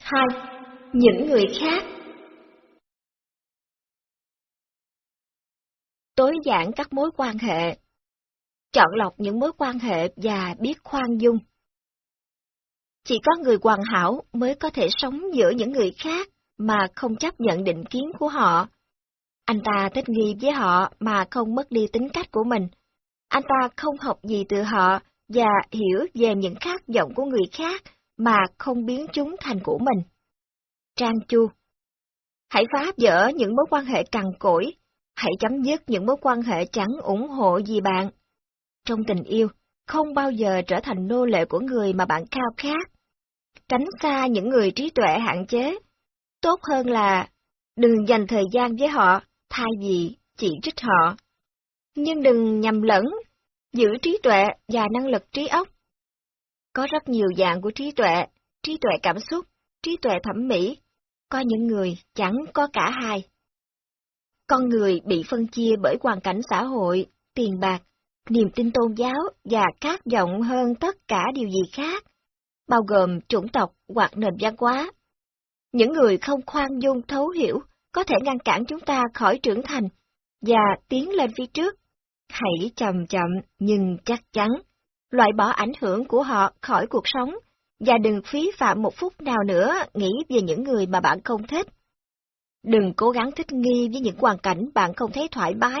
2. Những người khác Tối giản các mối quan hệ Chọn lọc những mối quan hệ và biết khoan dung. Chỉ có người hoàn hảo mới có thể sống giữa những người khác mà không chấp nhận định kiến của họ. Anh ta thích nghi với họ mà không mất đi tính cách của mình. Anh ta không học gì từ họ và hiểu về những khác vọng của người khác mà không biến chúng thành của mình. Trang Chu Hãy phá vỡ những mối quan hệ cằn cỗi, hãy chấm dứt những mối quan hệ chẳng ủng hộ gì bạn. Trong tình yêu, không bao giờ trở thành nô lệ của người mà bạn khao khát. Tránh xa những người trí tuệ hạn chế. Tốt hơn là đừng dành thời gian với họ thay vì chỉ trích họ. Nhưng đừng nhầm lẫn, giữ trí tuệ và năng lực trí óc. Có rất nhiều dạng của trí tuệ, trí tuệ cảm xúc, trí tuệ thẩm mỹ. Có những người chẳng có cả hai. Con người bị phân chia bởi hoàn cảnh xã hội, tiền bạc, niềm tin tôn giáo và các rộng hơn tất cả điều gì khác, bao gồm chủng tộc hoặc nền văn hóa. Những người không khoan dung thấu hiểu có thể ngăn cản chúng ta khỏi trưởng thành và tiến lên phía trước. Hãy chậm chậm nhưng chắc chắn, loại bỏ ảnh hưởng của họ khỏi cuộc sống, và đừng phí phạm một phút nào nữa nghĩ về những người mà bạn không thích. Đừng cố gắng thích nghi với những hoàn cảnh bạn không thấy thoải mái,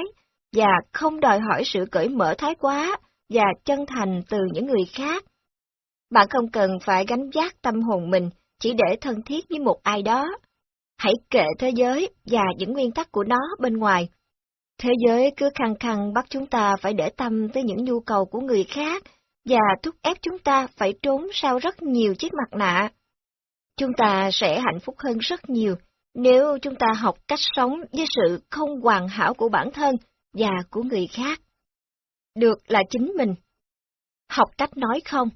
và không đòi hỏi sự cởi mở thái quá và chân thành từ những người khác. Bạn không cần phải gánh vác tâm hồn mình chỉ để thân thiết với một ai đó. Hãy kệ thế giới và những nguyên tắc của nó bên ngoài. Thế giới cứ khăng khăng bắt chúng ta phải để tâm tới những nhu cầu của người khác và thúc ép chúng ta phải trốn sau rất nhiều chiếc mặt nạ. Chúng ta sẽ hạnh phúc hơn rất nhiều nếu chúng ta học cách sống với sự không hoàn hảo của bản thân và của người khác. Được là chính mình. Học cách nói không.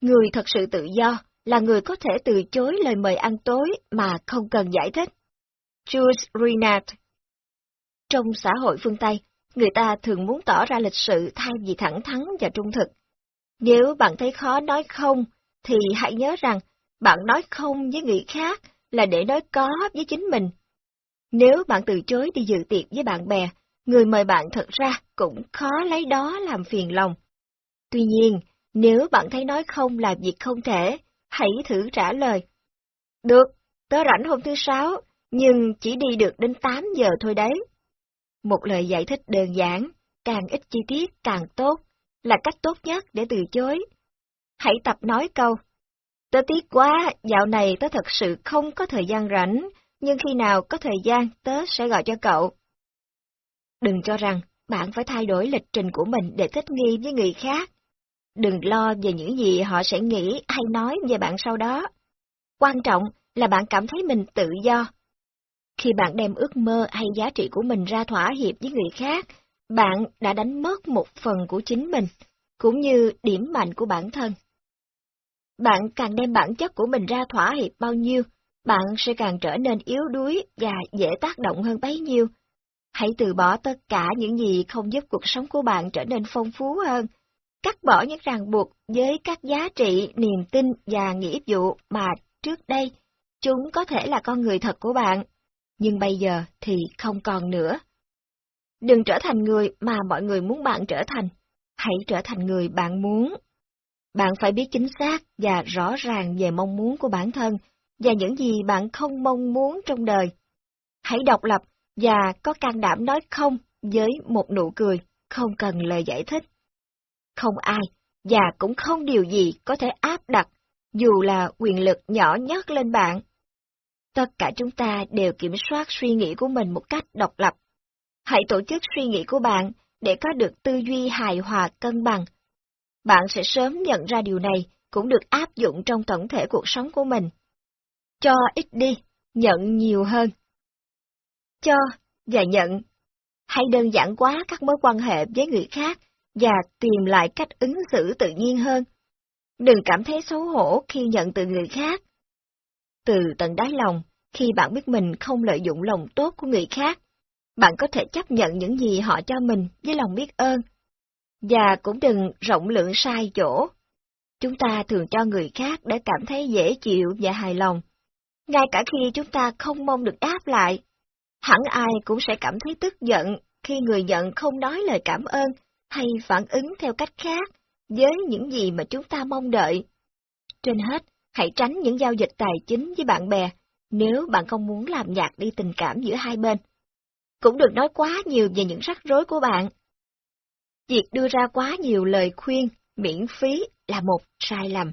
Người thật sự tự do là người có thể từ chối lời mời ăn tối mà không cần giải thích. Jules Renard Trong xã hội phương Tây, người ta thường muốn tỏ ra lịch sự thay vì thẳng thắn và trung thực. Nếu bạn thấy khó nói không, thì hãy nhớ rằng bạn nói không với người khác là để nói có với chính mình. Nếu bạn từ chối đi dự tiệc với bạn bè, người mời bạn thật ra cũng khó lấy đó làm phiền lòng. Tuy nhiên, nếu bạn thấy nói không là việc không thể, hãy thử trả lời. Được, tớ rảnh hôm thứ sáu, nhưng chỉ đi được đến 8 giờ thôi đấy. Một lời giải thích đơn giản, càng ít chi tiết càng tốt, là cách tốt nhất để từ chối. Hãy tập nói câu. Tớ tiếc quá, dạo này tớ thật sự không có thời gian rảnh, nhưng khi nào có thời gian tớ sẽ gọi cho cậu. Đừng cho rằng bạn phải thay đổi lịch trình của mình để thích nghi với người khác. Đừng lo về những gì họ sẽ nghĩ hay nói về bạn sau đó. Quan trọng là bạn cảm thấy mình tự do. Khi bạn đem ước mơ hay giá trị của mình ra thỏa hiệp với người khác, bạn đã đánh mất một phần của chính mình, cũng như điểm mạnh của bản thân. Bạn càng đem bản chất của mình ra thỏa hiệp bao nhiêu, bạn sẽ càng trở nên yếu đuối và dễ tác động hơn bấy nhiêu. Hãy từ bỏ tất cả những gì không giúp cuộc sống của bạn trở nên phong phú hơn, cắt bỏ những ràng buộc với các giá trị, niềm tin và nghĩa vụ mà trước đây chúng có thể là con người thật của bạn, nhưng bây giờ thì không còn nữa. Đừng trở thành người mà mọi người muốn bạn trở thành, hãy trở thành người bạn muốn. Bạn phải biết chính xác và rõ ràng về mong muốn của bản thân và những gì bạn không mong muốn trong đời. Hãy độc lập và có can đảm nói không với một nụ cười, không cần lời giải thích. Không ai, và cũng không điều gì có thể áp đặt, dù là quyền lực nhỏ nhất lên bạn. Tất cả chúng ta đều kiểm soát suy nghĩ của mình một cách độc lập. Hãy tổ chức suy nghĩ của bạn để có được tư duy hài hòa cân bằng. Bạn sẽ sớm nhận ra điều này cũng được áp dụng trong tổng thể cuộc sống của mình. Cho ít đi, nhận nhiều hơn. Cho và nhận. Hãy đơn giản quá các mối quan hệ với người khác và tìm lại cách ứng xử tự nhiên hơn. Đừng cảm thấy xấu hổ khi nhận từ người khác. Từ tận đáy lòng, khi bạn biết mình không lợi dụng lòng tốt của người khác, bạn có thể chấp nhận những gì họ cho mình với lòng biết ơn. Và cũng đừng rộng lượng sai chỗ. Chúng ta thường cho người khác để cảm thấy dễ chịu và hài lòng. Ngay cả khi chúng ta không mong được đáp lại, hẳn ai cũng sẽ cảm thấy tức giận khi người nhận không nói lời cảm ơn hay phản ứng theo cách khác với những gì mà chúng ta mong đợi. Trên hết, hãy tránh những giao dịch tài chính với bạn bè nếu bạn không muốn làm nhạt đi tình cảm giữa hai bên. Cũng đừng nói quá nhiều về những rắc rối của bạn. Việc đưa ra quá nhiều lời khuyên miễn phí là một sai lầm,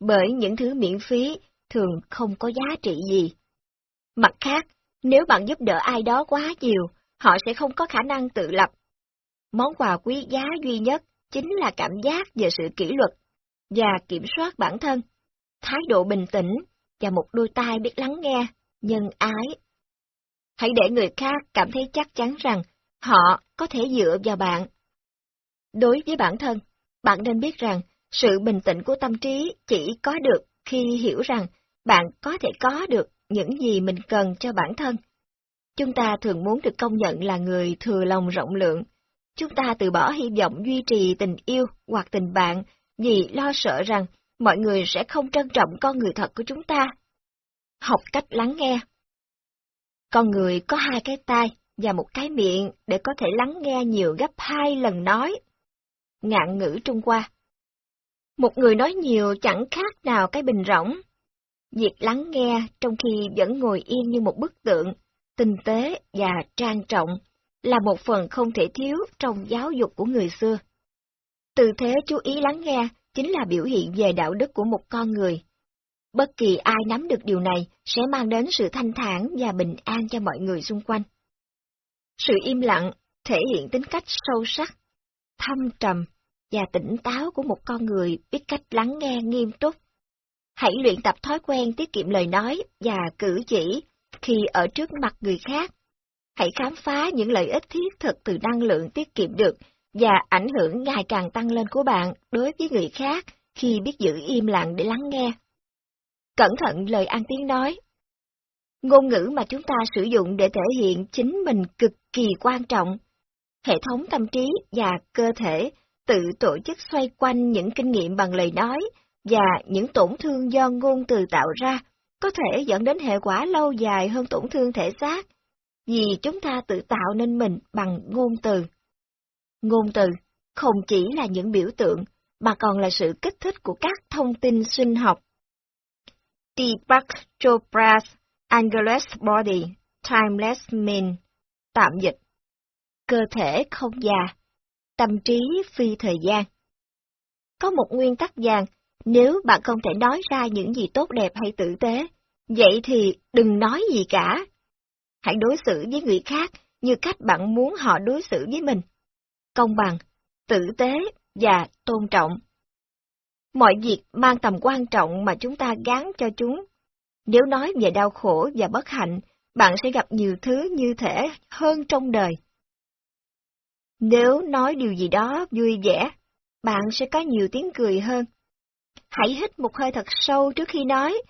bởi những thứ miễn phí thường không có giá trị gì. Mặt khác, nếu bạn giúp đỡ ai đó quá nhiều, họ sẽ không có khả năng tự lập. Món quà quý giá duy nhất chính là cảm giác về sự kỷ luật và kiểm soát bản thân, thái độ bình tĩnh và một đôi tai biết lắng nghe, nhân ái. Hãy để người khác cảm thấy chắc chắn rằng họ có thể dựa vào bạn. Đối với bản thân, bạn nên biết rằng sự bình tĩnh của tâm trí chỉ có được khi hiểu rằng bạn có thể có được những gì mình cần cho bản thân. Chúng ta thường muốn được công nhận là người thừa lòng rộng lượng. Chúng ta từ bỏ hy vọng duy trì tình yêu hoặc tình bạn vì lo sợ rằng mọi người sẽ không trân trọng con người thật của chúng ta. Học cách lắng nghe. Con người có hai cái tai và một cái miệng để có thể lắng nghe nhiều gấp hai lần nói. Ngạn ngữ Trung Hoa Một người nói nhiều chẳng khác nào cái bình rỗng. Việc lắng nghe trong khi vẫn ngồi yên như một bức tượng, tinh tế và trang trọng, là một phần không thể thiếu trong giáo dục của người xưa. Từ thế chú ý lắng nghe chính là biểu hiện về đạo đức của một con người. Bất kỳ ai nắm được điều này sẽ mang đến sự thanh thản và bình an cho mọi người xung quanh. Sự im lặng thể hiện tính cách sâu sắc, thâm trầm và tỉnh táo của một con người biết cách lắng nghe nghiêm túc. Hãy luyện tập thói quen tiết kiệm lời nói và cử chỉ khi ở trước mặt người khác. Hãy khám phá những lợi ích thiết thực từ năng lượng tiết kiệm được và ảnh hưởng ngày càng tăng lên của bạn đối với người khác khi biết giữ im lặng để lắng nghe. Cẩn thận lời ăn tiếng nói. Ngôn ngữ mà chúng ta sử dụng để thể hiện chính mình cực kỳ quan trọng. Hệ thống tâm trí và cơ thể tự tổ chức xoay quanh những kinh nghiệm bằng lời nói và những tổn thương do ngôn từ tạo ra có thể dẫn đến hệ quả lâu dài hơn tổn thương thể xác, vì chúng ta tự tạo nên mình bằng ngôn từ. Ngôn từ không chỉ là những biểu tượng, mà còn là sự kích thích của các thông tin sinh học. Deepak Chopra's Angelus Body, Timeless mind, tạm dịch. Cơ thể không già, tâm trí phi thời gian. Có một nguyên tắc vàng, nếu bạn không thể nói ra những gì tốt đẹp hay tử tế, vậy thì đừng nói gì cả. Hãy đối xử với người khác như cách bạn muốn họ đối xử với mình công bằng, tử tế và tôn trọng. Mọi việc mang tầm quan trọng mà chúng ta gán cho chúng. Nếu nói về đau khổ và bất hạnh, bạn sẽ gặp nhiều thứ như thể hơn trong đời. Nếu nói điều gì đó vui vẻ, bạn sẽ có nhiều tiếng cười hơn. Hãy hít một hơi thật sâu trước khi nói,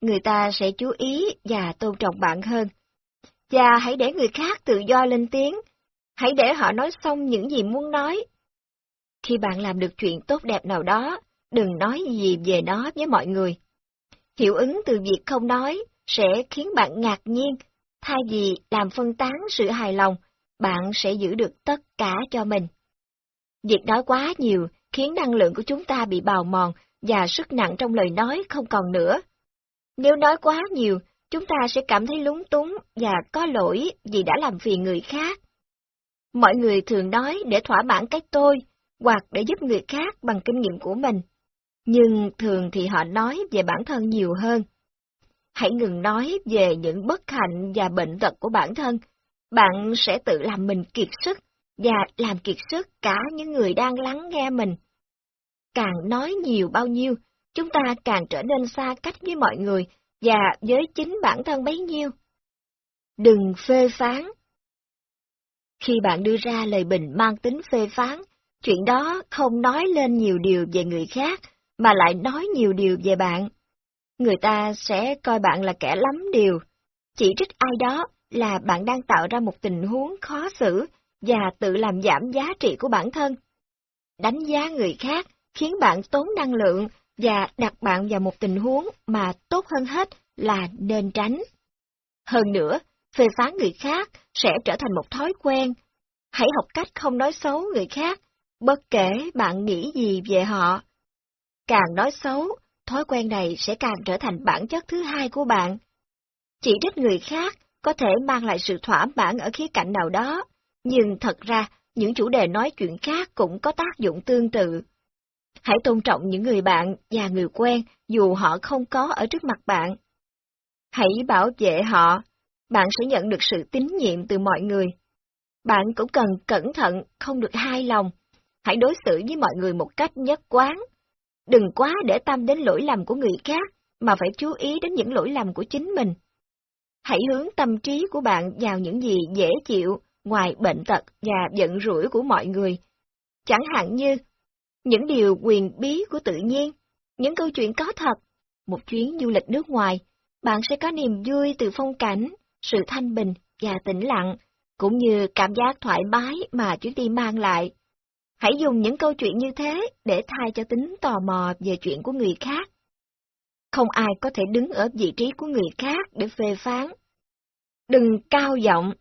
người ta sẽ chú ý và tôn trọng bạn hơn. Và hãy để người khác tự do lên tiếng, Hãy để họ nói xong những gì muốn nói. Khi bạn làm được chuyện tốt đẹp nào đó, đừng nói gì về nó với mọi người. Hiệu ứng từ việc không nói sẽ khiến bạn ngạc nhiên, thay vì làm phân tán sự hài lòng, bạn sẽ giữ được tất cả cho mình. Việc nói quá nhiều khiến năng lượng của chúng ta bị bào mòn và sức nặng trong lời nói không còn nữa. Nếu nói quá nhiều, chúng ta sẽ cảm thấy lúng túng và có lỗi vì đã làm phiền người khác. Mọi người thường nói để thỏa mãn cái tôi, hoặc để giúp người khác bằng kinh nghiệm của mình. Nhưng thường thì họ nói về bản thân nhiều hơn. Hãy ngừng nói về những bất hạnh và bệnh tật của bản thân. Bạn sẽ tự làm mình kiệt sức, và làm kiệt sức cả những người đang lắng nghe mình. Càng nói nhiều bao nhiêu, chúng ta càng trở nên xa cách với mọi người và với chính bản thân bấy nhiêu. Đừng phê phán, khi bạn đưa ra lời bình mang tính phê phán, chuyện đó không nói lên nhiều điều về người khác, mà lại nói nhiều điều về bạn. Người ta sẽ coi bạn là kẻ lắm điều. Chỉ trích ai đó là bạn đang tạo ra một tình huống khó xử và tự làm giảm giá trị của bản thân. Đánh giá người khác khiến bạn tốn năng lượng và đặt bạn vào một tình huống mà tốt hơn hết là nên tránh. Hơn nữa, phê phán người khác sẽ trở thành một thói quen. Hãy học cách không nói xấu người khác, bất kể bạn nghĩ gì về họ. Càng nói xấu, thói quen này sẽ càng trở thành bản chất thứ hai của bạn. Chỉ trích người khác có thể mang lại sự thỏa mãn ở khía cạnh nào đó, nhưng thật ra những chủ đề nói chuyện khác cũng có tác dụng tương tự. Hãy tôn trọng những người bạn và người quen dù họ không có ở trước mặt bạn. Hãy bảo vệ họ, bạn sẽ nhận được sự tín nhiệm từ mọi người. Bạn cũng cần cẩn thận, không được hai lòng. Hãy đối xử với mọi người một cách nhất quán. Đừng quá để tâm đến lỗi lầm của người khác, mà phải chú ý đến những lỗi lầm của chính mình. Hãy hướng tâm trí của bạn vào những gì dễ chịu, ngoài bệnh tật và giận rủi của mọi người. Chẳng hạn như những điều quyền bí của tự nhiên, những câu chuyện có thật, một chuyến du lịch nước ngoài, bạn sẽ có niềm vui từ phong cảnh, sự thanh bình và tĩnh lặng, cũng như cảm giác thoải mái mà chuyến đi mang lại. Hãy dùng những câu chuyện như thế để thay cho tính tò mò về chuyện của người khác. Không ai có thể đứng ở vị trí của người khác để phê phán. Đừng cao giọng.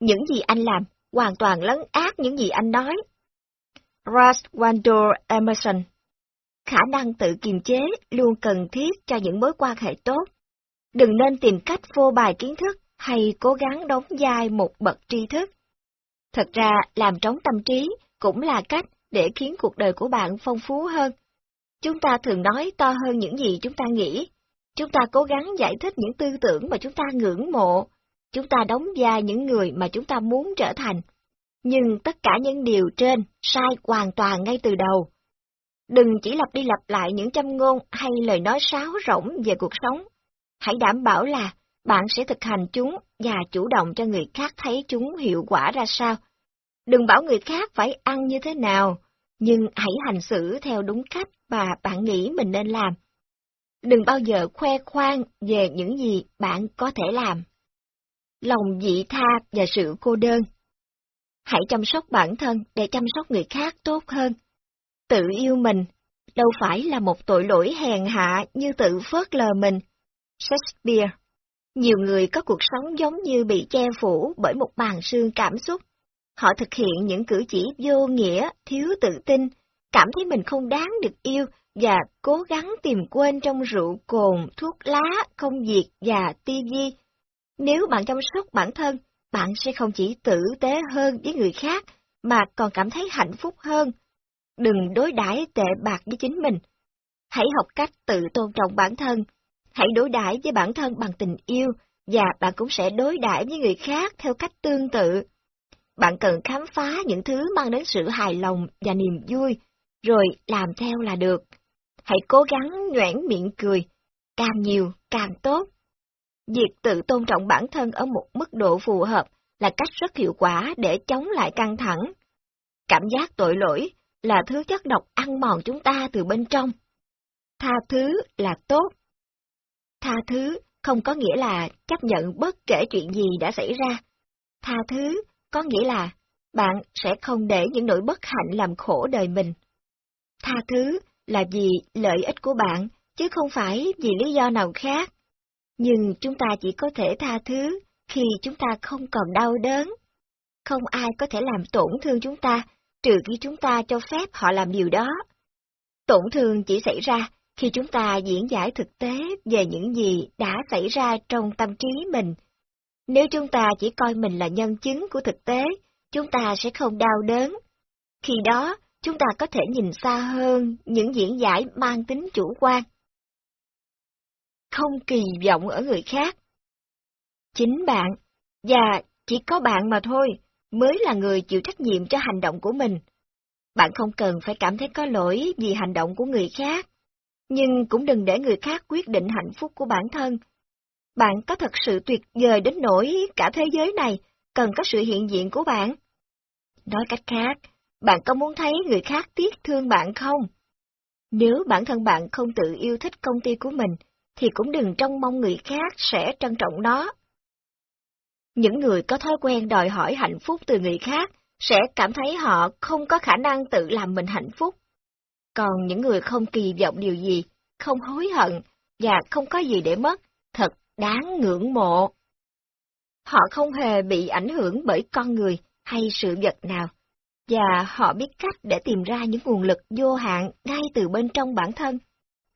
Những gì anh làm hoàn toàn lấn át những gì anh nói. Ralph Waldo Emerson Khả năng tự kiềm chế luôn cần thiết cho những mối quan hệ tốt. Đừng nên tìm cách vô bài kiến thức hay cố gắng đóng vai một bậc tri thức. Thật ra, làm trống tâm trí cũng là cách để khiến cuộc đời của bạn phong phú hơn. Chúng ta thường nói to hơn những gì chúng ta nghĩ. Chúng ta cố gắng giải thích những tư tưởng mà chúng ta ngưỡng mộ. Chúng ta đóng vai những người mà chúng ta muốn trở thành. Nhưng tất cả những điều trên sai hoàn toàn ngay từ đầu. Đừng chỉ lặp đi lặp lại những châm ngôn hay lời nói sáo rỗng về cuộc sống. Hãy đảm bảo là bạn sẽ thực hành chúng và chủ động cho người khác thấy chúng hiệu quả ra sao. Đừng bảo người khác phải ăn như thế nào, nhưng hãy hành xử theo đúng cách mà bạn nghĩ mình nên làm. Đừng bao giờ khoe khoang về những gì bạn có thể làm. Lòng dị tha và sự cô đơn Hãy chăm sóc bản thân để chăm sóc người khác tốt hơn. Tự yêu mình đâu phải là một tội lỗi hèn hạ như tự phớt lờ mình. Shakespeare Nhiều người có cuộc sống giống như bị che phủ bởi một màn sương cảm xúc. Họ thực hiện những cử chỉ vô nghĩa, thiếu tự tin, cảm thấy mình không đáng được yêu và cố gắng tìm quên trong rượu cồn, thuốc lá, công việc và tivi. Nếu bạn chăm sóc bản thân, bạn sẽ không chỉ tử tế hơn với người khác, mà còn cảm thấy hạnh phúc hơn. Đừng đối đãi tệ bạc với chính mình. Hãy học cách tự tôn trọng bản thân. Hãy đối đãi với bản thân bằng tình yêu, và bạn cũng sẽ đối đãi với người khác theo cách tương tự. Bạn cần khám phá những thứ mang đến sự hài lòng và niềm vui, rồi làm theo là được. Hãy cố gắng nhoẻn miệng cười, càng nhiều càng tốt. Việc tự tôn trọng bản thân ở một mức độ phù hợp là cách rất hiệu quả để chống lại căng thẳng. Cảm giác tội lỗi là thứ chất độc ăn mòn chúng ta từ bên trong. Tha thứ là tốt. Tha thứ không có nghĩa là chấp nhận bất kể chuyện gì đã xảy ra. Tha thứ có nghĩa là bạn sẽ không để những nỗi bất hạnh làm khổ đời mình. Tha thứ là vì lợi ích của bạn, chứ không phải vì lý do nào khác. Nhưng chúng ta chỉ có thể tha thứ khi chúng ta không còn đau đớn. Không ai có thể làm tổn thương chúng ta, trừ khi chúng ta cho phép họ làm điều đó. Tổn thương chỉ xảy ra khi chúng ta diễn giải thực tế về những gì đã xảy ra trong tâm trí mình. Nếu chúng ta chỉ coi mình là nhân chứng của thực tế, chúng ta sẽ không đau đớn. Khi đó, chúng ta có thể nhìn xa hơn những diễn giải mang tính chủ quan không kỳ vọng ở người khác. Chính bạn, và chỉ có bạn mà thôi, mới là người chịu trách nhiệm cho hành động của mình. Bạn không cần phải cảm thấy có lỗi vì hành động của người khác, nhưng cũng đừng để người khác quyết định hạnh phúc của bản thân. Bạn có thật sự tuyệt vời đến nỗi cả thế giới này cần có sự hiện diện của bạn. Nói cách khác, bạn có muốn thấy người khác tiếc thương bạn không? Nếu bản thân bạn không tự yêu thích công ty của mình, thì cũng đừng trông mong người khác sẽ trân trọng nó. Những người có thói quen đòi hỏi hạnh phúc từ người khác sẽ cảm thấy họ không có khả năng tự làm mình hạnh phúc. Còn những người không kỳ vọng điều gì, không hối hận và không có gì để mất, thật đáng ngưỡng mộ. Họ không hề bị ảnh hưởng bởi con người hay sự vật nào, và họ biết cách để tìm ra những nguồn lực vô hạn ngay từ bên trong bản thân.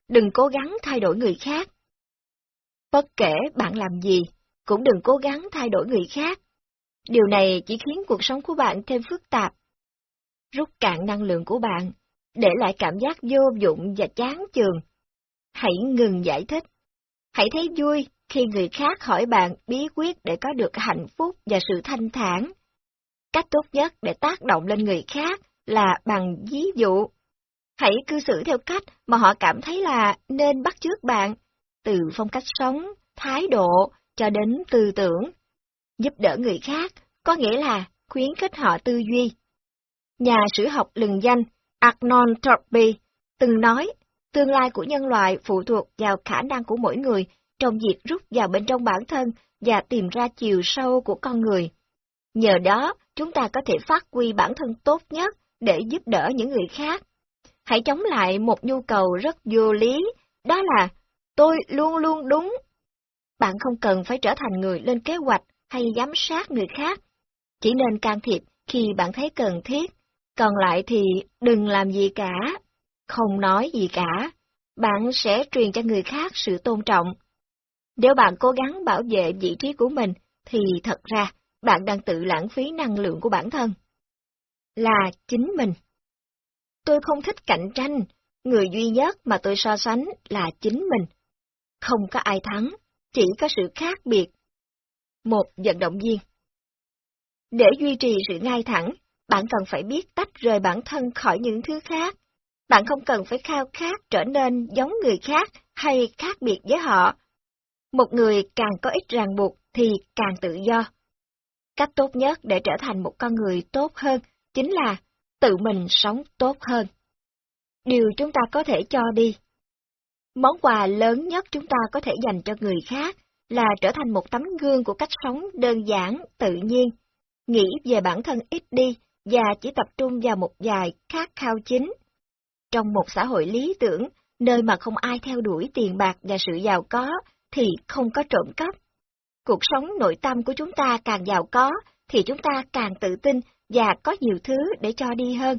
Đừng cố gắng thay đổi người khác. Bất kể bạn làm gì, cũng đừng cố gắng thay đổi người khác. Điều này chỉ khiến cuộc sống của bạn thêm phức tạp. Rút cạn năng lượng của bạn, để lại cảm giác vô dụng và chán chường. Hãy ngừng giải thích. Hãy thấy vui khi người khác hỏi bạn bí quyết để có được hạnh phúc và sự thanh thản. Cách tốt nhất để tác động lên người khác là bằng ví dụ. Hãy cư xử theo cách mà họ cảm thấy là nên bắt chước bạn, từ phong cách sống, thái độ cho đến tư tưởng. Giúp đỡ người khác có nghĩa là khuyến khích họ tư duy. Nhà sử học lừng danh Arnold Torby từng nói, tương lai của nhân loại phụ thuộc vào khả năng của mỗi người trong việc rút vào bên trong bản thân và tìm ra chiều sâu của con người. Nhờ đó, chúng ta có thể phát huy bản thân tốt nhất để giúp đỡ những người khác. Hãy chống lại một nhu cầu rất vô lý, đó là tôi luôn luôn đúng. Bạn không cần phải trở thành người lên kế hoạch hay giám sát người khác, chỉ nên can thiệp khi bạn thấy cần thiết, còn lại thì đừng làm gì cả, không nói gì cả, bạn sẽ truyền cho người khác sự tôn trọng. Nếu bạn cố gắng bảo vệ vị trí của mình, thì thật ra bạn đang tự lãng phí năng lượng của bản thân. Là chính mình. Tôi không thích cạnh tranh, người duy nhất mà tôi so sánh là chính mình. Không có ai thắng, chỉ có sự khác biệt. Một vận động viên Để duy trì sự ngay thẳng, bạn cần phải biết tách rời bản thân khỏi những thứ khác. Bạn không cần phải khao khát trở nên giống người khác hay khác biệt với họ. Một người càng có ít ràng buộc thì càng tự do. Cách tốt nhất để trở thành một con người tốt hơn chính là tự mình sống tốt hơn. Điều chúng ta có thể cho đi. Món quà lớn nhất chúng ta có thể dành cho người khác là trở thành một tấm gương của cách sống đơn giản, tự nhiên, nghĩ về bản thân ít đi và chỉ tập trung vào một vài khát khao chính. Trong một xã hội lý tưởng, nơi mà không ai theo đuổi tiền bạc và sự giàu có, thì không có trộm cắp. Cuộc sống nội tâm của chúng ta càng giàu có, thì chúng ta càng tự tin và có nhiều thứ để cho đi hơn.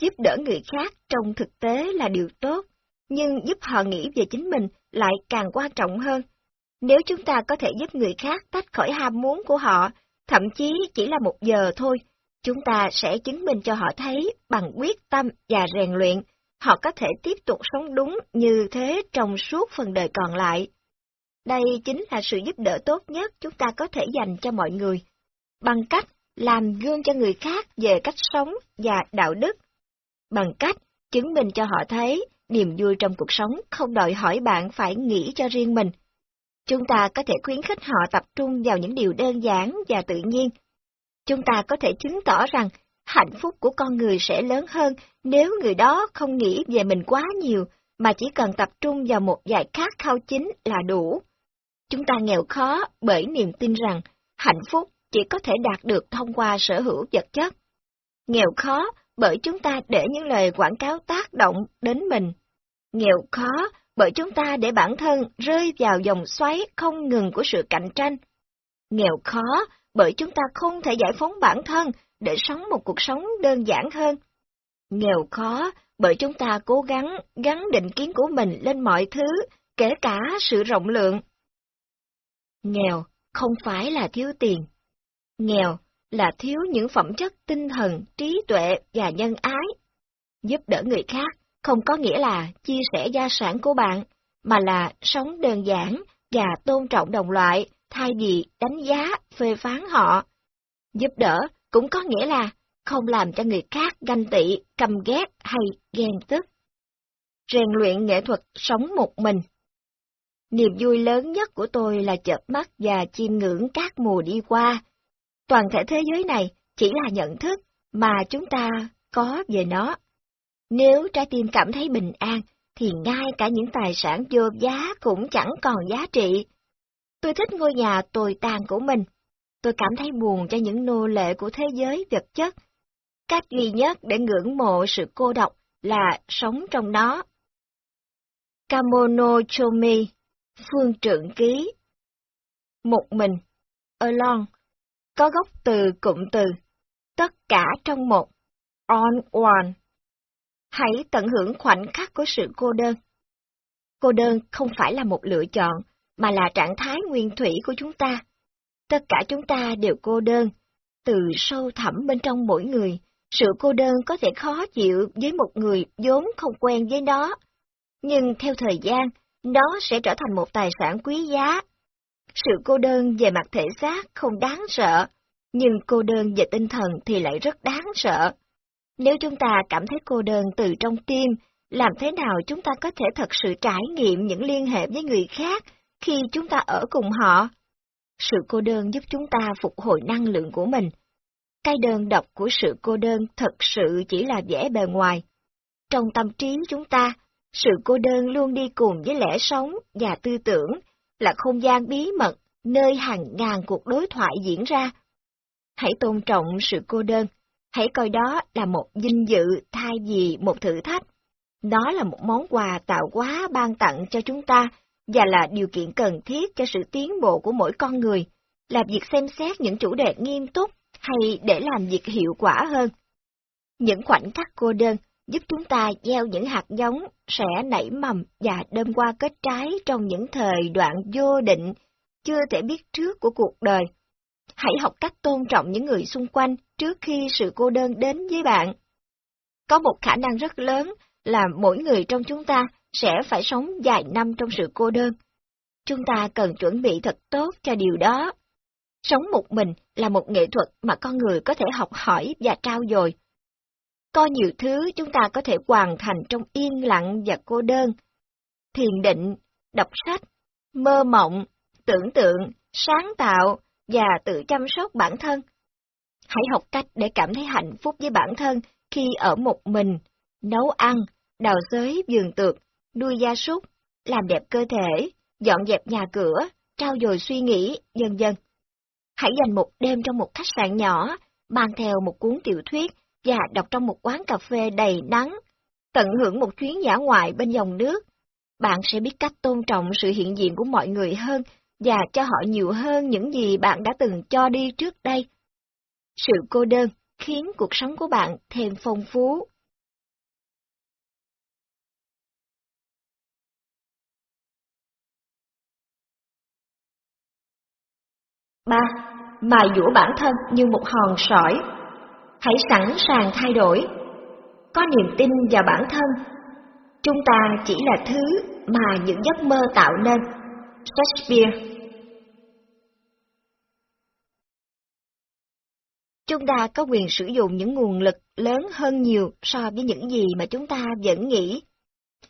Giúp đỡ người khác trong thực tế là điều tốt, nhưng giúp họ nghĩ về chính mình lại càng quan trọng hơn. Nếu chúng ta có thể giúp người khác tách khỏi ham muốn của họ, thậm chí chỉ là một giờ thôi, chúng ta sẽ chứng minh cho họ thấy bằng quyết tâm và rèn luyện, họ có thể tiếp tục sống đúng như thế trong suốt phần đời còn lại. Đây chính là sự giúp đỡ tốt nhất chúng ta có thể dành cho mọi người, bằng cách làm gương cho người khác về cách sống và đạo đức, bằng cách chứng minh cho họ thấy niềm vui trong cuộc sống không đòi hỏi bạn phải nghĩ cho riêng mình. Chúng ta có thể khuyến khích họ tập trung vào những điều đơn giản và tự nhiên. Chúng ta có thể chứng tỏ rằng hạnh phúc của con người sẽ lớn hơn nếu người đó không nghĩ về mình quá nhiều, mà chỉ cần tập trung vào một vài khát khao chính là đủ. Chúng ta nghèo khó bởi niềm tin rằng hạnh phúc chỉ có thể đạt được thông qua sở hữu vật chất. Nghèo khó bởi chúng ta để những lời quảng cáo tác động đến mình. Nghèo khó bởi chúng ta để bản thân rơi vào dòng xoáy không ngừng của sự cạnh tranh. Nghèo khó bởi chúng ta không thể giải phóng bản thân để sống một cuộc sống đơn giản hơn. Nghèo khó bởi chúng ta cố gắng gắn định kiến của mình lên mọi thứ, kể cả sự rộng lượng. Nghèo không phải là thiếu tiền. Nghèo là thiếu những phẩm chất tinh thần, trí tuệ và nhân ái. Giúp đỡ người khác không có nghĩa là chia sẻ gia sản của bạn, mà là sống đơn giản và tôn trọng đồng loại thay vì đánh giá, phê phán họ. Giúp đỡ cũng có nghĩa là không làm cho người khác ganh tị, căm ghét hay ghen tức. Rèn luyện nghệ thuật sống một mình Niềm vui lớn nhất của tôi là chợp mắt và chiêm ngưỡng các mùa đi qua. Toàn thể thế giới này chỉ là nhận thức mà chúng ta có về nó. Nếu trái tim cảm thấy bình an, thì ngay cả những tài sản vô giá cũng chẳng còn giá trị. Tôi thích ngôi nhà tồi tàn của mình. Tôi cảm thấy buồn cho những nô lệ của thế giới vật chất. Cách duy nhất để ngưỡng mộ sự cô độc là sống trong nó. Kamono Chomi, Phương Trượng Ký Một mình, alone, có gốc từ cụm từ, tất cả trong một, on one. Hãy tận hưởng khoảnh khắc của sự cô đơn. Cô đơn không phải là một lựa chọn, mà là trạng thái nguyên thủy của chúng ta. Tất cả chúng ta đều cô đơn. Từ sâu thẳm bên trong mỗi người, sự cô đơn có thể khó chịu với một người vốn không quen với nó. Nhưng theo thời gian, nó sẽ trở thành một tài sản quý giá. Sự cô đơn về mặt thể xác không đáng sợ, nhưng cô đơn về tinh thần thì lại rất đáng sợ. Nếu chúng ta cảm thấy cô đơn từ trong tim, làm thế nào chúng ta có thể thật sự trải nghiệm những liên hệ với người khác khi chúng ta ở cùng họ? Sự cô đơn giúp chúng ta phục hồi năng lượng của mình. Cái đơn độc của sự cô đơn thật sự chỉ là vẻ bề ngoài. Trong tâm trí chúng ta, sự cô đơn luôn đi cùng với lẽ sống và tư tưởng, là không gian bí mật, nơi hàng ngàn cuộc đối thoại diễn ra. Hãy tôn trọng sự cô đơn, hãy coi đó là một vinh dự thay vì một thử thách. Đó là một món quà tạo hóa ban tặng cho chúng ta và là điều kiện cần thiết cho sự tiến bộ của mỗi con người, là việc xem xét những chủ đề nghiêm túc hay để làm việc hiệu quả hơn. Những khoảnh khắc cô đơn giúp chúng ta gieo những hạt giống sẽ nảy mầm và đơm qua kết trái trong những thời đoạn vô định, chưa thể biết trước của cuộc đời. Hãy học cách tôn trọng những người xung quanh trước khi sự cô đơn đến với bạn. Có một khả năng rất lớn là mỗi người trong chúng ta sẽ phải sống dài năm trong sự cô đơn. Chúng ta cần chuẩn bị thật tốt cho điều đó. Sống một mình là một nghệ thuật mà con người có thể học hỏi và trao dồi. Có nhiều thứ chúng ta có thể hoàn thành trong yên lặng và cô đơn. Thiền định, đọc sách, mơ mộng, tưởng tượng, sáng tạo và tự chăm sóc bản thân. Hãy học cách để cảm thấy hạnh phúc với bản thân khi ở một mình, nấu ăn, đào xới vườn tược, nuôi gia súc, làm đẹp cơ thể, dọn dẹp nhà cửa, trao dồi suy nghĩ, dần dần. Hãy dành một đêm trong một khách sạn nhỏ, mang theo một cuốn tiểu thuyết và đọc trong một quán cà phê đầy nắng, tận hưởng một chuyến dã ngoại bên dòng nước. Bạn sẽ biết cách tôn trọng sự hiện diện của mọi người hơn và cho họ nhiều hơn những gì bạn đã từng cho đi trước đây. Sự cô đơn khiến cuộc sống của bạn thêm phong phú. 3. mài dũa bản thân như một hòn sỏi. Hãy sẵn sàng thay đổi. Có niềm tin vào bản thân. Chúng ta chỉ là thứ mà những giấc mơ tạo nên. Shakespeare Chúng ta có quyền sử dụng những nguồn lực lớn hơn nhiều so với những gì mà chúng ta vẫn nghĩ.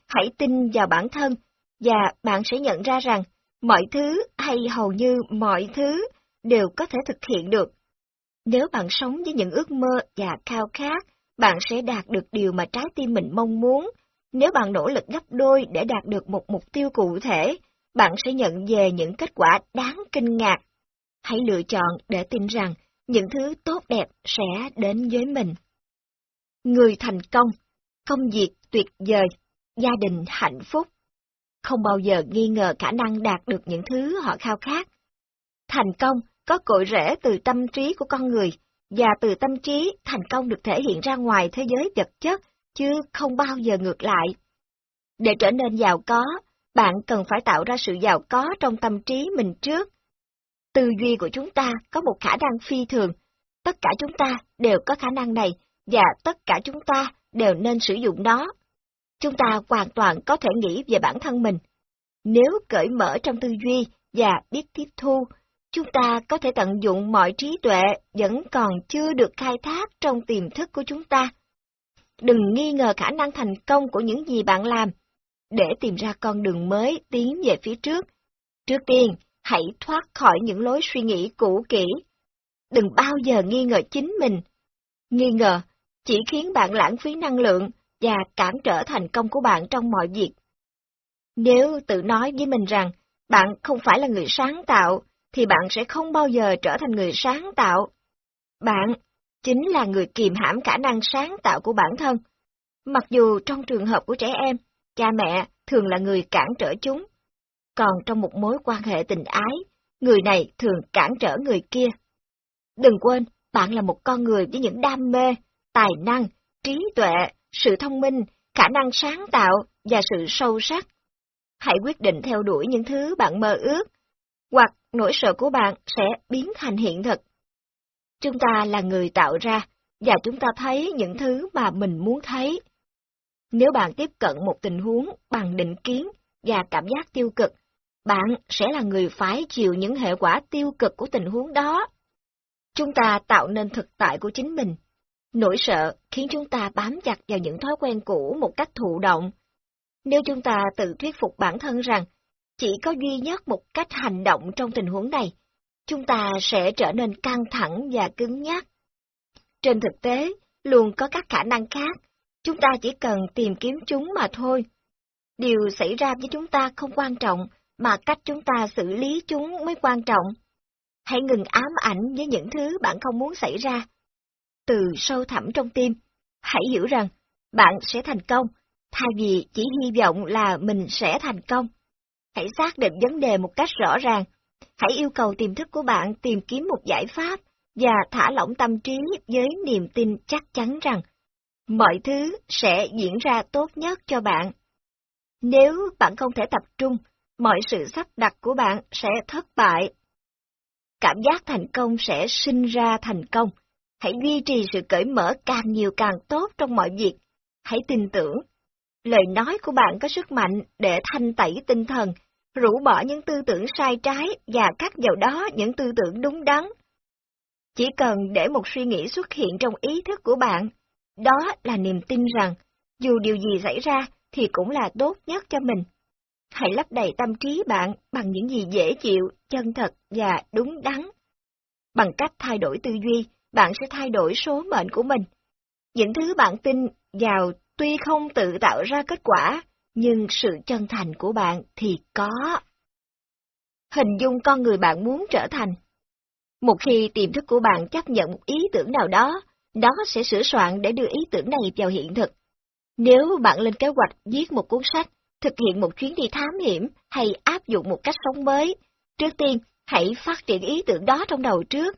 Hãy tin vào bản thân, và bạn sẽ nhận ra rằng mọi thứ hay hầu như mọi thứ đều có thể thực hiện được. Nếu bạn sống với những ước mơ và khao khát, bạn sẽ đạt được điều mà trái tim mình mong muốn. Nếu bạn nỗ lực gấp đôi để đạt được một mục tiêu cụ thể, bạn sẽ nhận về những kết quả đáng kinh ngạc. Hãy lựa chọn để tin rằng những thứ tốt đẹp sẽ đến với mình. Người thành công, công việc tuyệt vời, gia đình hạnh phúc, không bao giờ nghi ngờ khả năng đạt được những thứ họ khao khát. Thành công có cội rễ từ tâm trí của con người, và từ tâm trí thành công được thể hiện ra ngoài thế giới vật chất, chứ không bao giờ ngược lại. Để trở nên giàu có, bạn cần phải tạo ra sự giàu có trong tâm trí mình trước. Tư duy của chúng ta có một khả năng phi thường. Tất cả chúng ta đều có khả năng này, và tất cả chúng ta đều nên sử dụng nó. Chúng ta hoàn toàn có thể nghĩ về bản thân mình. Nếu cởi mở trong tư duy và biết tiếp thu, chúng ta có thể tận dụng mọi trí tuệ vẫn còn chưa được khai thác trong tiềm thức của chúng ta. Đừng nghi ngờ khả năng thành công của những gì bạn làm, để tìm ra con đường mới tiến về phía trước. Trước tiên, hãy thoát khỏi những lối suy nghĩ cũ kỹ. Đừng bao giờ nghi ngờ chính mình. Nghi ngờ chỉ khiến bạn lãng phí năng lượng và cản trở thành công của bạn trong mọi việc. Nếu tự nói với mình rằng bạn không phải là người sáng tạo, thì bạn sẽ không bao giờ trở thành người sáng tạo. Bạn chính là người kìm hãm khả năng sáng tạo của bản thân. Mặc dù trong trường hợp của trẻ em, cha mẹ thường là người cản trở chúng. Còn trong một mối quan hệ tình ái, người này thường cản trở người kia. Đừng quên, bạn là một con người với những đam mê, tài năng, trí tuệ, sự thông minh, khả năng sáng tạo và sự sâu sắc. Hãy quyết định theo đuổi những thứ bạn mơ ước, hoặc nỗi sợ của bạn sẽ biến thành hiện thực. Chúng ta là người tạo ra, và chúng ta thấy những thứ mà mình muốn thấy. Nếu bạn tiếp cận một tình huống bằng định kiến và cảm giác tiêu cực, bạn sẽ là người phải chịu những hệ quả tiêu cực của tình huống đó. Chúng ta tạo nên thực tại của chính mình. Nỗi sợ khiến chúng ta bám chặt vào những thói quen cũ một cách thụ động. Nếu chúng ta tự thuyết phục bản thân rằng chỉ có duy nhất một cách hành động trong tình huống này, chúng ta sẽ trở nên căng thẳng và cứng nhắc. Trên thực tế, luôn có các khả năng khác, chúng ta chỉ cần tìm kiếm chúng mà thôi. Điều xảy ra với chúng ta không quan trọng, mà cách chúng ta xử lý chúng mới quan trọng. Hãy ngừng ám ảnh với những thứ bạn không muốn xảy ra. Từ sâu thẳm trong tim, hãy hiểu rằng bạn sẽ thành công, thay vì chỉ hy vọng là mình sẽ thành công. Hãy xác định vấn đề một cách rõ ràng. Hãy yêu cầu tiềm thức của bạn tìm kiếm một giải pháp và thả lỏng tâm trí với niềm tin chắc chắn rằng mọi thứ sẽ diễn ra tốt nhất cho bạn. Nếu bạn không thể tập trung, mọi sự sắp đặt của bạn sẽ thất bại. Cảm giác thành công sẽ sinh ra thành công. Hãy duy trì sự cởi mở càng nhiều càng tốt trong mọi việc. Hãy tin tưởng. Lời nói của bạn có sức mạnh để thanh tẩy tinh thần, rũ bỏ những tư tưởng sai trái và cắt vào đó những tư tưởng đúng đắn. Chỉ cần để một suy nghĩ xuất hiện trong ý thức của bạn, đó là niềm tin rằng, dù điều gì xảy ra thì cũng là tốt nhất cho mình. Hãy lấp đầy tâm trí bạn bằng những gì dễ chịu, chân thật và đúng đắn. Bằng cách thay đổi tư duy, bạn sẽ thay đổi số mệnh của mình. Những thứ bạn tin vào tuy không tự tạo ra kết quả, nhưng sự chân thành của bạn thì có. Hình dung con người bạn muốn trở thành. Một khi tiềm thức của bạn chấp nhận một ý tưởng nào đó, đó sẽ sửa soạn để đưa ý tưởng này vào hiện thực. Nếu bạn lên kế hoạch viết một cuốn sách, thực hiện một chuyến đi thám hiểm hay áp dụng một cách sống mới, trước tiên hãy phát triển ý tưởng đó trong đầu trước.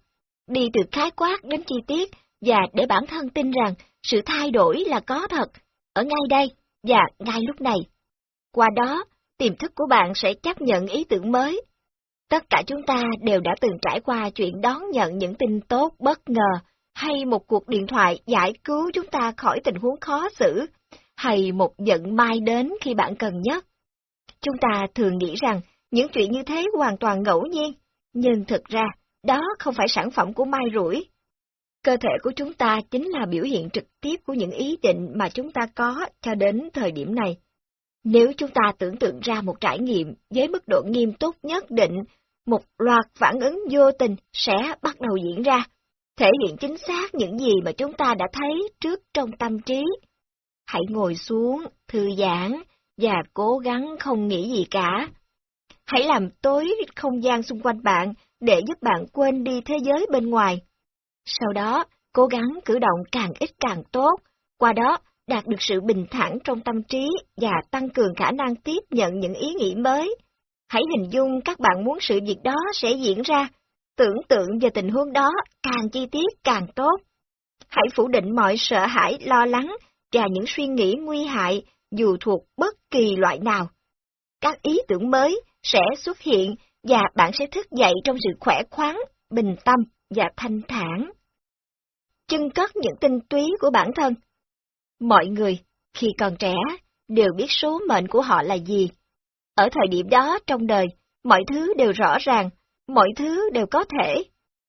Đi từ khái quát đến chi tiết và để bản thân tin rằng sự thay đổi là có thật, ở ngay đây và ngay lúc này. Qua đó, tiềm thức của bạn sẽ chấp nhận ý tưởng mới. Tất cả chúng ta đều đã từng trải qua chuyện đón nhận những tin tốt bất ngờ, hay một cuộc điện thoại giải cứu chúng ta khỏi tình huống khó xử, hay một giận mai đến khi bạn cần nhất. Chúng ta thường nghĩ rằng những chuyện như thế hoàn toàn ngẫu nhiên, nhưng thực ra đó không phải sản phẩm của mai rủi. Cơ thể của chúng ta chính là biểu hiện trực tiếp của những ý định mà chúng ta có cho đến thời điểm này. Nếu chúng ta tưởng tượng ra một trải nghiệm với mức độ nghiêm túc nhất định, một loạt phản ứng vô tình sẽ bắt đầu diễn ra, thể hiện chính xác những gì mà chúng ta đã thấy trước trong tâm trí. Hãy ngồi xuống, thư giãn và cố gắng không nghĩ gì cả. Hãy làm tối không gian xung quanh bạn để giúp bạn quên đi thế giới bên ngoài. Sau đó, cố gắng cử động càng ít càng tốt, qua đó đạt được sự bình thản trong tâm trí và tăng cường khả năng tiếp nhận những ý nghĩ mới. Hãy hình dung các bạn muốn sự việc đó sẽ diễn ra, tưởng tượng về tình huống đó càng chi tiết càng tốt. Hãy phủ định mọi sợ hãi, lo lắng và những suy nghĩ nguy hại dù thuộc bất kỳ loại nào. Các ý tưởng mới sẽ xuất hiện và bạn sẽ thức dậy trong sự khỏe khoắn, bình tâm và thanh thản. Chân cất những tinh túy của bản thân. Mọi người, khi còn trẻ, đều biết số mệnh của họ là gì. Ở thời điểm đó trong đời, mọi thứ đều rõ ràng, mọi thứ đều có thể.